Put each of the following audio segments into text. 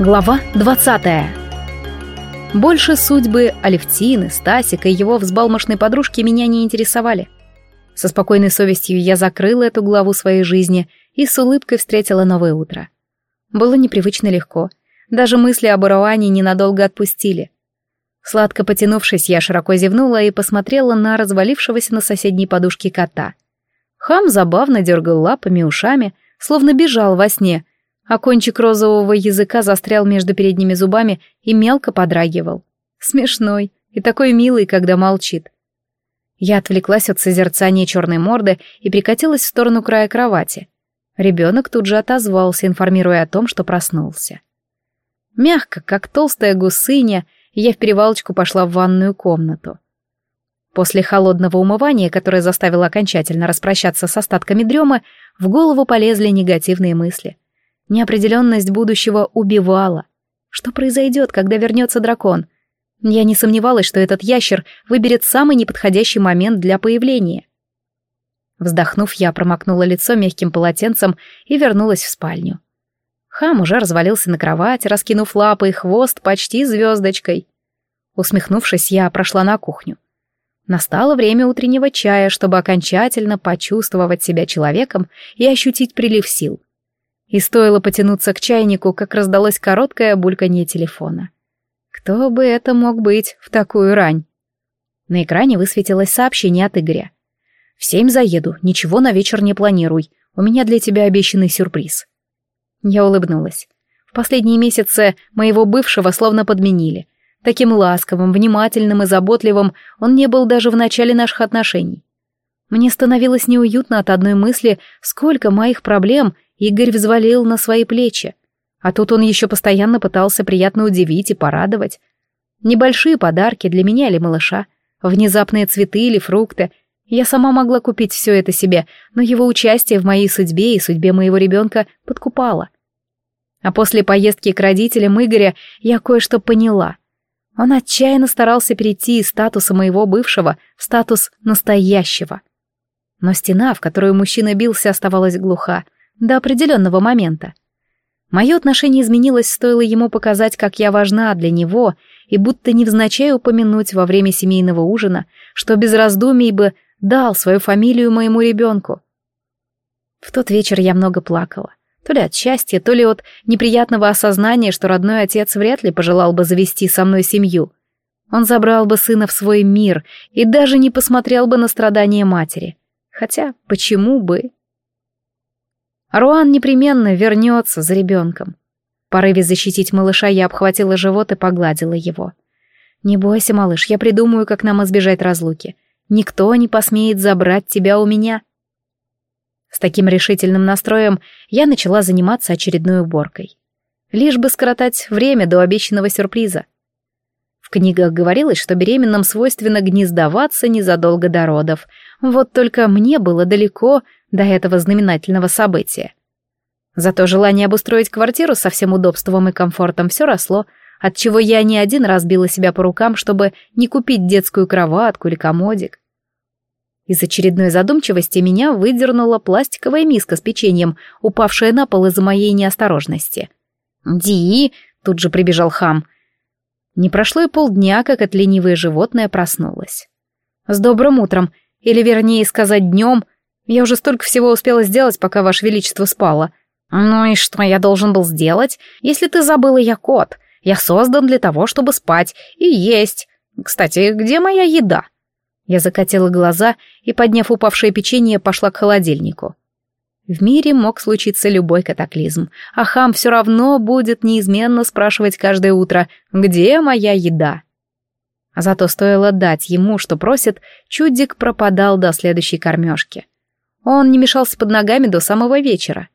Глава 20 Больше судьбы Алевтины, Стасика и его взбалмошной подружки меня не интересовали. Со спокойной совестью я закрыла эту главу своей жизни и с улыбкой встретила новое утро. Было непривычно легко. Даже мысли об Ируане ненадолго отпустили. Сладко потянувшись, я широко зевнула и посмотрела на развалившегося на соседней подушке кота. Хам забавно дергал лапами, ушами, словно бежал во сне — а кончик розового языка застрял между передними зубами и мелко подрагивал. Смешной и такой милый, когда молчит. Я отвлеклась от созерцания черной морды и прикатилась в сторону края кровати. Ребенок тут же отозвался, информируя о том, что проснулся. Мягко, как толстая гусыня, я в перевалочку пошла в ванную комнату. После холодного умывания, которое заставило окончательно распрощаться с остатками дремы, в голову полезли негативные мысли — Неопределенность будущего убивала. Что произойдет, когда вернется дракон? Я не сомневалась, что этот ящер выберет самый неподходящий момент для появления. Вздохнув, я промокнула лицо мягким полотенцем и вернулась в спальню. Хам уже развалился на кровати, раскинув лапы и хвост почти звездочкой. Усмехнувшись, я прошла на кухню. Настало время утреннего чая, чтобы окончательно почувствовать себя человеком и ощутить прилив сил. И стоило потянуться к чайнику, как раздалось короткое бульканье телефона. Кто бы это мог быть в такую рань? На экране высветилось сообщение от Игоря. «В семь заеду, ничего на вечер не планируй. У меня для тебя обещанный сюрприз». Я улыбнулась. В последние месяцы моего бывшего словно подменили. Таким ласковым, внимательным и заботливым он не был даже в начале наших отношений. Мне становилось неуютно от одной мысли, сколько моих проблем Игорь взвалил на свои плечи. А тут он еще постоянно пытался приятно удивить и порадовать. Небольшие подарки для меня или малыша, внезапные цветы или фрукты. Я сама могла купить все это себе, но его участие в моей судьбе и судьбе моего ребенка подкупало. А после поездки к родителям Игоря я кое-что поняла. Он отчаянно старался перейти из статуса моего бывшего в статус настоящего. Но стена, в которую мужчина бился, оставалась глуха до определенного момента. Мое отношение изменилось, стоило ему показать, как я важна для него, и будто невзначай упомянуть во время семейного ужина, что без раздумий бы дал свою фамилию моему ребенку. В тот вечер я много плакала. То ли от счастья, то ли от неприятного осознания, что родной отец вряд ли пожелал бы завести со мной семью. Он забрал бы сына в свой мир и даже не посмотрел бы на страдания матери. Хотя, почему бы? Руан непременно вернется за ребенком. В порыве защитить малыша я обхватила живот и погладила его. «Не бойся, малыш, я придумаю, как нам избежать разлуки. Никто не посмеет забрать тебя у меня». С таким решительным настроем я начала заниматься очередной уборкой. Лишь бы скоротать время до обещанного сюрприза. В книгах говорилось, что беременным свойственно гнездоваться незадолго до родов. Вот только мне было далеко до этого знаменательного события. Зато желание обустроить квартиру со всем удобством и комфортом все росло, отчего я не один раз била себя по рукам, чтобы не купить детскую кроватку или комодик. Из очередной задумчивости меня выдернула пластиковая миска с печеньем, упавшая на пол из-за моей неосторожности. «Ди!» — тут же прибежал хам. Не прошло и полдня, как это ленивое животное проснулось. «С добрым утром!» Или, вернее сказать, днем — я уже столько всего успела сделать, пока Ваше Величество спало. Ну и что я должен был сделать? Если ты забыла, я кот. Я создан для того, чтобы спать и есть. Кстати, где моя еда?» Я закатила глаза и, подняв упавшее печенье, пошла к холодильнику. В мире мог случиться любой катаклизм, а хам все равно будет неизменно спрашивать каждое утро, где моя еда. А зато стоило дать ему, что просит, чудик пропадал до следующей кормежки. Он не мешался под ногами до самого вечера.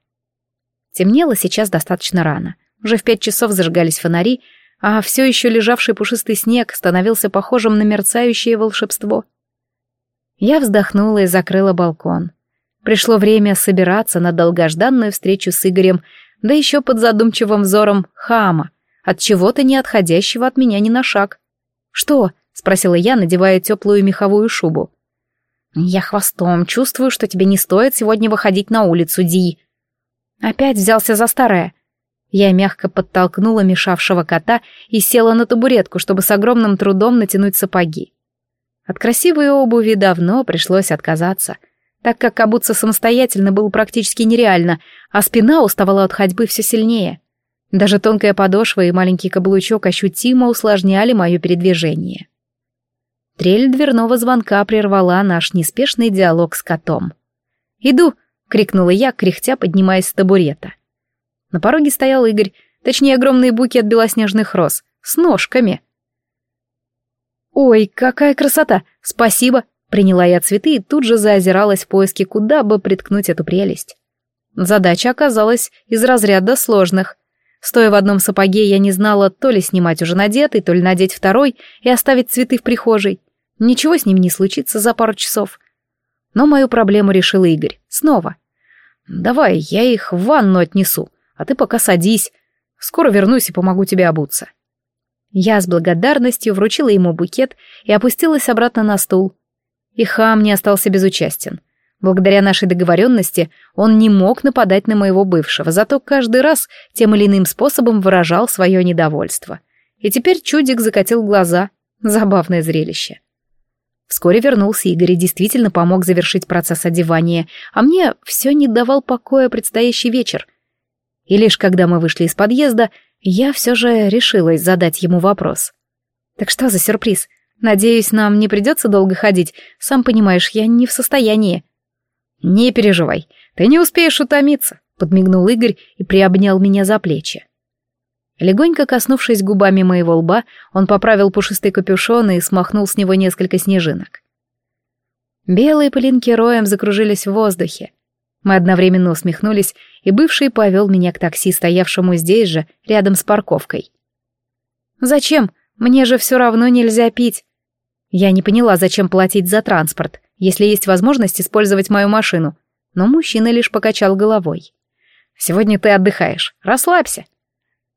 Темнело сейчас достаточно рано. Уже в пять часов зажигались фонари, а все еще лежавший пушистый снег становился похожим на мерцающее волшебство. Я вздохнула и закрыла балкон. Пришло время собираться на долгожданную встречу с Игорем, да еще под задумчивым взором хама, от чего-то не отходящего от меня ни на шаг. «Что?» — спросила я, надевая теплую меховую шубу. «Я хвостом чувствую, что тебе не стоит сегодня выходить на улицу, Ди». Опять взялся за старое. Я мягко подтолкнула мешавшего кота и села на табуретку, чтобы с огромным трудом натянуть сапоги. От красивой обуви давно пришлось отказаться, так как обуться самостоятельно было практически нереально, а спина уставала от ходьбы все сильнее. Даже тонкая подошва и маленький каблучок ощутимо усложняли мое передвижение. Трель дверного звонка прервала наш неспешный диалог с котом. «Иду!» — крикнула я, кряхтя, поднимаясь с табурета. На пороге стоял Игорь, точнее, огромный букет белоснежных роз, с ножками. «Ой, какая красота! Спасибо!» Приняла я цветы и тут же заозиралась в поиске, куда бы приткнуть эту прелесть. Задача оказалась из разряда сложных. Стоя в одном сапоге, я не знала то ли снимать уже надетый, то ли надеть второй и оставить цветы в прихожей. Ничего с ним не случится за пару часов. Но мою проблему решил Игорь. Снова. «Давай, я их в ванну отнесу а ты пока садись. Скоро вернусь и помогу тебе обуться». Я с благодарностью вручила ему букет и опустилась обратно на стул. И хам не остался безучастен. Благодаря нашей договоренности он не мог нападать на моего бывшего, зато каждый раз тем или иным способом выражал свое недовольство. И теперь чудик закатил глаза. Забавное зрелище. Вскоре вернулся Игорь и действительно помог завершить процесс одевания, а мне все не давал покоя предстоящий вечер — и лишь когда мы вышли из подъезда, я все же решилась задать ему вопрос. «Так что за сюрприз? Надеюсь, нам не придется долго ходить. Сам понимаешь, я не в состоянии». «Не переживай, ты не успеешь утомиться», — подмигнул Игорь и приобнял меня за плечи. Легонько коснувшись губами моего лба, он поправил пушистый капюшон и смахнул с него несколько снежинок. Белые пылинки роем закружились в воздухе. Мы одновременно усмехнулись, и бывший повел меня к такси, стоявшему здесь же, рядом с парковкой. «Зачем? Мне же все равно нельзя пить». Я не поняла, зачем платить за транспорт, если есть возможность использовать мою машину, но мужчина лишь покачал головой. «Сегодня ты отдыхаешь, расслабься».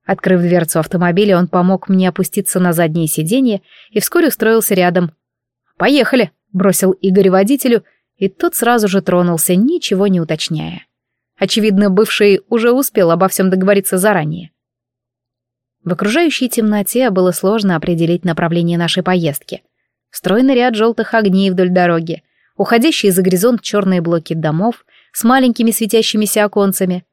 Открыв дверцу автомобиля, он помог мне опуститься на заднее сиденье и вскоре устроился рядом. «Поехали», — бросил Игорь водителю, и тот сразу же тронулся, ничего не уточняя. Очевидно, бывший уже успел обо всем договориться заранее. В окружающей темноте было сложно определить направление нашей поездки. Стройный ряд желтых огней вдоль дороги, уходящие за горизонт черные блоки домов с маленькими светящимися оконцами.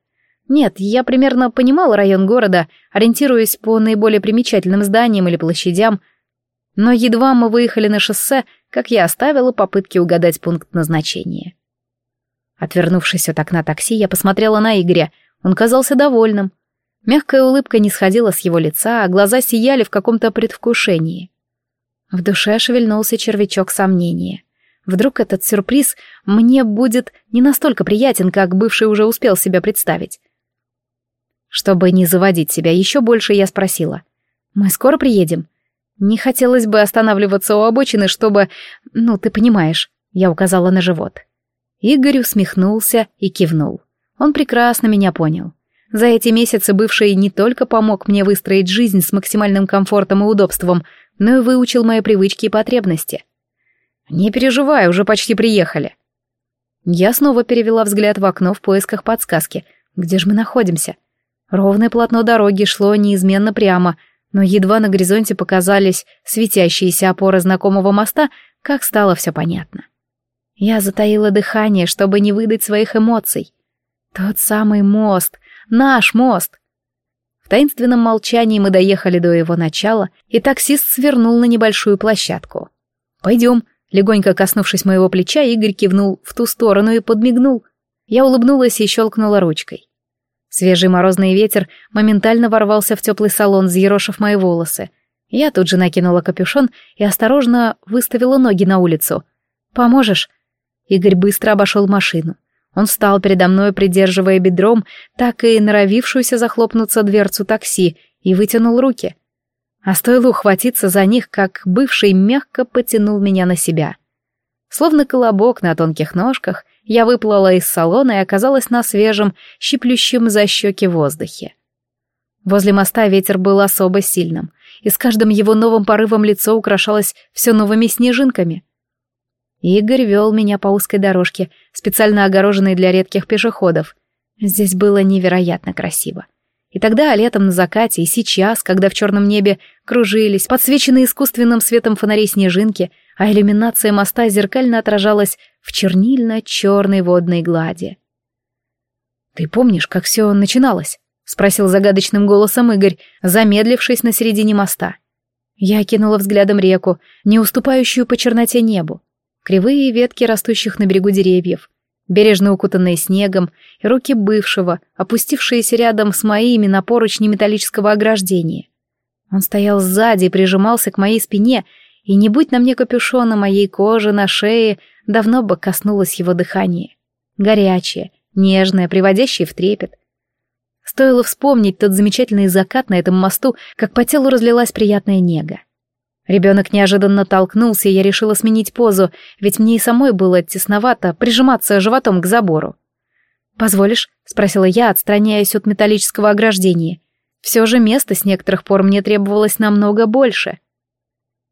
Нет, я примерно понимал район города, ориентируясь по наиболее примечательным зданиям или площадям, но едва мы выехали на шоссе, как я оставила попытки угадать пункт назначения. Отвернувшись от окна такси, я посмотрела на Игоря. Он казался довольным. Мягкая улыбка не сходила с его лица, а глаза сияли в каком-то предвкушении. В душе шевельнулся червячок сомнения. Вдруг этот сюрприз мне будет не настолько приятен, как бывший уже успел себя представить. Чтобы не заводить себя еще больше, я спросила. «Мы скоро приедем?» Не хотелось бы останавливаться у обочины, чтобы... Ну, ты понимаешь. Я указала на живот. Игорь усмехнулся и кивнул. Он прекрасно меня понял. За эти месяцы бывший не только помог мне выстроить жизнь с максимальным комфортом и удобством, но и выучил мои привычки и потребности. «Не переживай, уже почти приехали». Я снова перевела взгляд в окно в поисках подсказки. Где же мы находимся? Ровное полотно дороги шло неизменно прямо — но едва на горизонте показались светящиеся опоры знакомого моста, как стало все понятно. Я затаила дыхание, чтобы не выдать своих эмоций. Тот самый мост, наш мост. В таинственном молчании мы доехали до его начала, и таксист свернул на небольшую площадку. «Пойдем», — легонько коснувшись моего плеча, Игорь кивнул в ту сторону и подмигнул. Я улыбнулась и щелкнула ручкой. Свежий морозный ветер моментально ворвался в теплый салон, взъерошив мои волосы. Я тут же накинула капюшон и осторожно выставила ноги на улицу. «Поможешь?» Игорь быстро обошел машину. Он встал передо мной, придерживая бедром, так и норовившуюся захлопнуться дверцу такси, и вытянул руки. А стоило ухватиться за них, как бывший мягко потянул меня на себя. Словно колобок на тонких ножках, я выплыла из салона и оказалась на свежем, щиплющем за щеки воздухе. Возле моста ветер был особо сильным, и с каждым его новым порывом лицо украшалось все новыми снежинками. Игорь вел меня по узкой дорожке, специально огороженной для редких пешеходов. Здесь было невероятно красиво. И тогда, летом на закате, и сейчас, когда в черном небе кружились, подсвеченные искусственным светом фонарей снежинки, а иллюминация моста зеркально отражалась в чернильно-черной водной глади. «Ты помнишь, как все начиналось?» — спросил загадочным голосом Игорь, замедлившись на середине моста. Я кинула взглядом реку, не уступающую по черноте небу. Кривые ветки растущих на берегу деревьев, бережно укутанные снегом, и руки бывшего, опустившиеся рядом с моими на поручни металлического ограждения. Он стоял сзади и прижимался к моей спине, и не будь на мне капюшона моей кожи на шее, давно бы коснулось его дыхание. Горячее, нежное, приводящее в трепет. Стоило вспомнить тот замечательный закат на этом мосту, как по телу разлилась приятная нега. Ребенок неожиданно толкнулся, и я решила сменить позу, ведь мне и самой было тесновато прижиматься животом к забору. «Позволишь?» — спросила я, отстраняясь от металлического ограждения. Все же места с некоторых пор мне требовалось намного больше.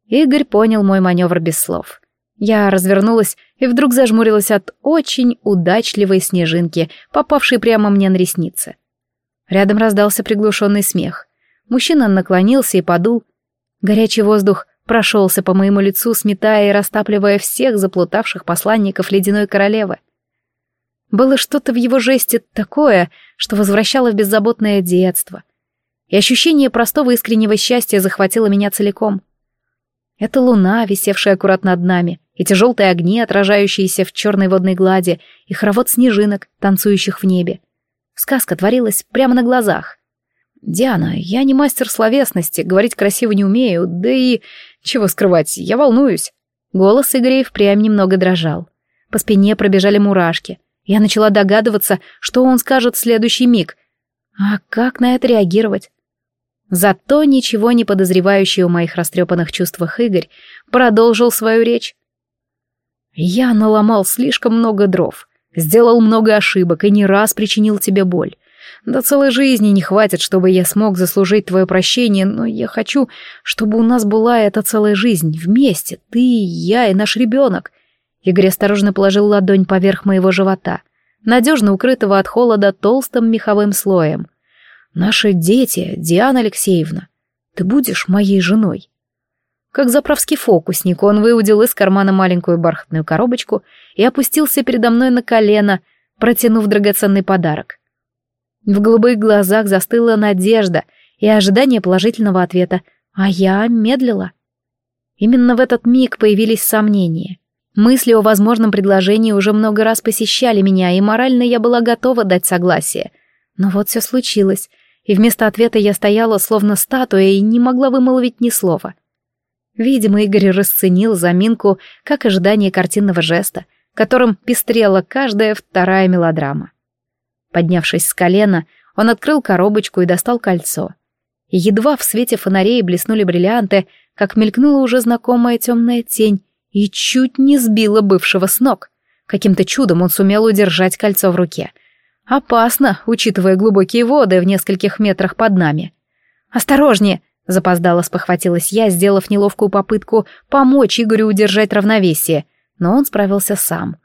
Игорь понял мой маневр без слов. Я развернулась и вдруг зажмурилась от очень удачливой снежинки, попавшей прямо мне на ресницы. Рядом раздался приглушенный смех. Мужчина наклонился и подул. Горячий воздух прошелся по моему лицу, сметая и растапливая всех заплутавших посланников ледяной королевы. Было что-то в его жесте такое, что возвращало в беззаботное детство. И ощущение простого искреннего счастья захватило меня целиком. Это луна, висевшая аккуратно над нами, эти желтые огни, отражающиеся в черной водной глади, и хоровод снежинок, танцующих в небе. Сказка творилась прямо на глазах. «Диана, я не мастер словесности, говорить красиво не умею, да и... Чего скрывать, я волнуюсь». Голос Игоря впрямь немного дрожал. По спине пробежали мурашки. Я начала догадываться, что он скажет в следующий миг. А как на это реагировать? Зато ничего не подозревающий о моих растрепанных чувствах Игорь продолжил свою речь. «Я наломал слишком много дров, сделал много ошибок и не раз причинил тебе боль. До целой жизни не хватит, чтобы я смог заслужить твое прощение, но я хочу, чтобы у нас была эта целая жизнь вместе, ты, я и наш ребенок. Игорь осторожно положил ладонь поверх моего живота, надежно укрытого от холода толстым меховым слоем. Наши дети, Диана Алексеевна, ты будешь моей женой. Как заправский фокусник, он выудил из кармана маленькую бархатную коробочку и опустился передо мной на колено, протянув драгоценный подарок. В голубых глазах застыла надежда и ожидание положительного ответа, а я медлила. Именно в этот миг появились сомнения. Мысли о возможном предложении уже много раз посещали меня, и морально я была готова дать согласие. Но вот все случилось, и вместо ответа я стояла словно статуя и не могла вымолвить ни слова. Видимо, Игорь расценил заминку как ожидание картинного жеста, которым пестрела каждая вторая мелодрама. Поднявшись с колена, он открыл коробочку и достал кольцо. Едва в свете фонарей блеснули бриллианты, как мелькнула уже знакомая темная тень и чуть не сбила бывшего с ног. Каким-то чудом он сумел удержать кольцо в руке. Опасно, учитывая глубокие воды в нескольких метрах под нами. «Осторожнее!» — запоздало спохватилась я, сделав неловкую попытку помочь Игорю удержать равновесие, но он справился сам.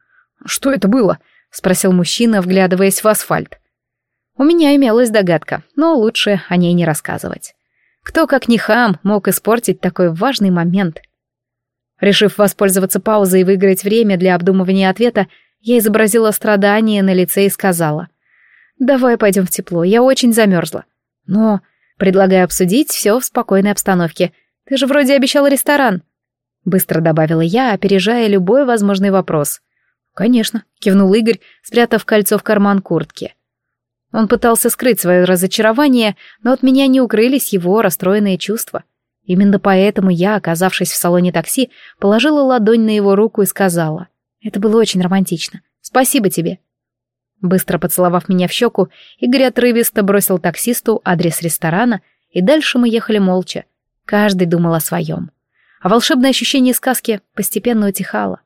«Что это было?» — спросил мужчина, вглядываясь в асфальт. У меня имелась догадка, но лучше о ней не рассказывать. Кто, как не хам, мог испортить такой важный момент? Решив воспользоваться паузой и выиграть время для обдумывания ответа, я изобразила страдание на лице и сказала. «Давай пойдем в тепло, я очень замерзла. Но предлагаю обсудить все в спокойной обстановке. Ты же вроде обещал ресторан». Быстро добавила я, опережая любой возможный вопрос — «Конечно», — кивнул Игорь, спрятав кольцо в карман куртки. Он пытался скрыть свое разочарование, но от меня не укрылись его расстроенные чувства. Именно поэтому я, оказавшись в салоне такси, положила ладонь на его руку и сказала. «Это было очень романтично. Спасибо тебе». Быстро поцеловав меня в щеку, Игорь отрывисто бросил таксисту адрес ресторана, и дальше мы ехали молча. Каждый думал о своем. А волшебное ощущение сказки постепенно утихало.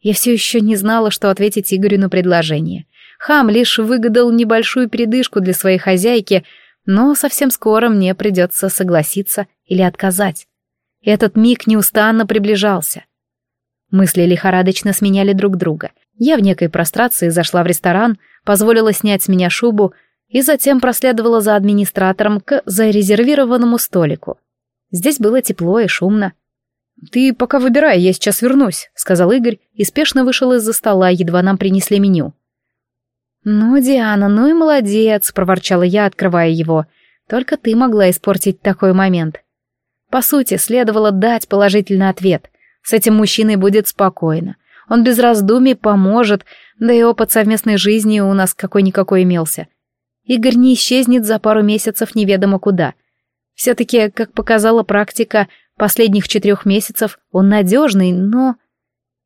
Я все еще не знала, что ответить Игорю на предложение. Хам лишь выгадал небольшую передышку для своей хозяйки, но совсем скоро мне придется согласиться или отказать. Этот миг неустанно приближался. Мысли лихорадочно сменяли друг друга. Я в некой прострации зашла в ресторан, позволила снять с меня шубу и затем проследовала за администратором к зарезервированному столику. Здесь было тепло и шумно. «Ты пока выбирай, я сейчас вернусь», — сказал Игорь и спешно вышел из-за стола, едва нам принесли меню. «Ну, Диана, ну и молодец», — проворчала я, открывая его. «Только ты могла испортить такой момент». По сути, следовало дать положительный ответ. С этим мужчиной будет спокойно. Он без раздумий поможет, да и опыт совместной жизни у нас какой-никакой имелся. Игорь не исчезнет за пару месяцев неведомо куда. Все-таки, как показала практика последних четырех месяцев, он надежный, но...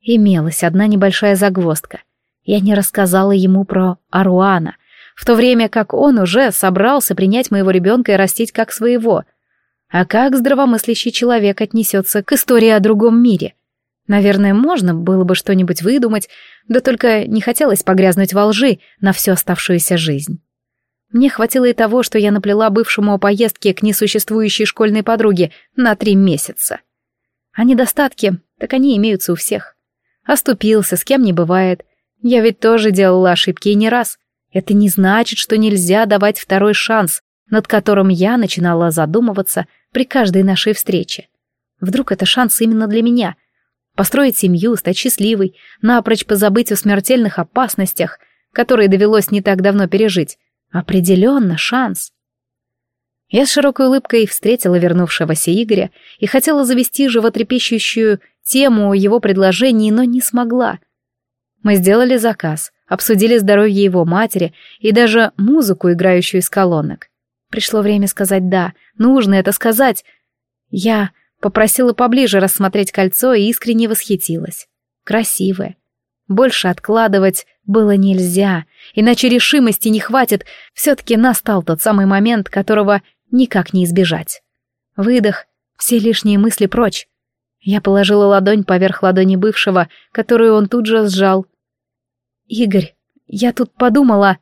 Имелась одна небольшая загвоздка. Я не рассказала ему про Аруана, в то время как он уже собрался принять моего ребенка и растить как своего. А как здравомыслящий человек отнесется к истории о другом мире? Наверное, можно было бы что-нибудь выдумать, да только не хотелось погрязнуть во лжи на всю оставшуюся жизнь. Мне хватило и того, что я наплела бывшему о поездке к несуществующей школьной подруге на три месяца. А недостатки, так они имеются у всех. Оступился, с кем не бывает. Я ведь тоже делала ошибки и не раз. Это не значит, что нельзя давать второй шанс, над которым я начинала задумываться при каждой нашей встрече. Вдруг это шанс именно для меня — построить семью, стать счастливой, напрочь позабыть о смертельных опасностях, которые довелось не так давно пережить. Определенно шанс. Я с широкой улыбкой встретила вернувшегося Игоря и хотела завести животрепещущую тему его предложений, но не смогла. Мы сделали заказ, обсудили здоровье его матери и даже музыку, играющую из колонок. Пришло время сказать «да», нужно это сказать. Я Попросила поближе рассмотреть кольцо и искренне восхитилась. Красивое. Больше откладывать было нельзя, иначе решимости не хватит. Все-таки настал тот самый момент, которого никак не избежать. Выдох, все лишние мысли прочь. Я положила ладонь поверх ладони бывшего, которую он тут же сжал. «Игорь, я тут подумала...»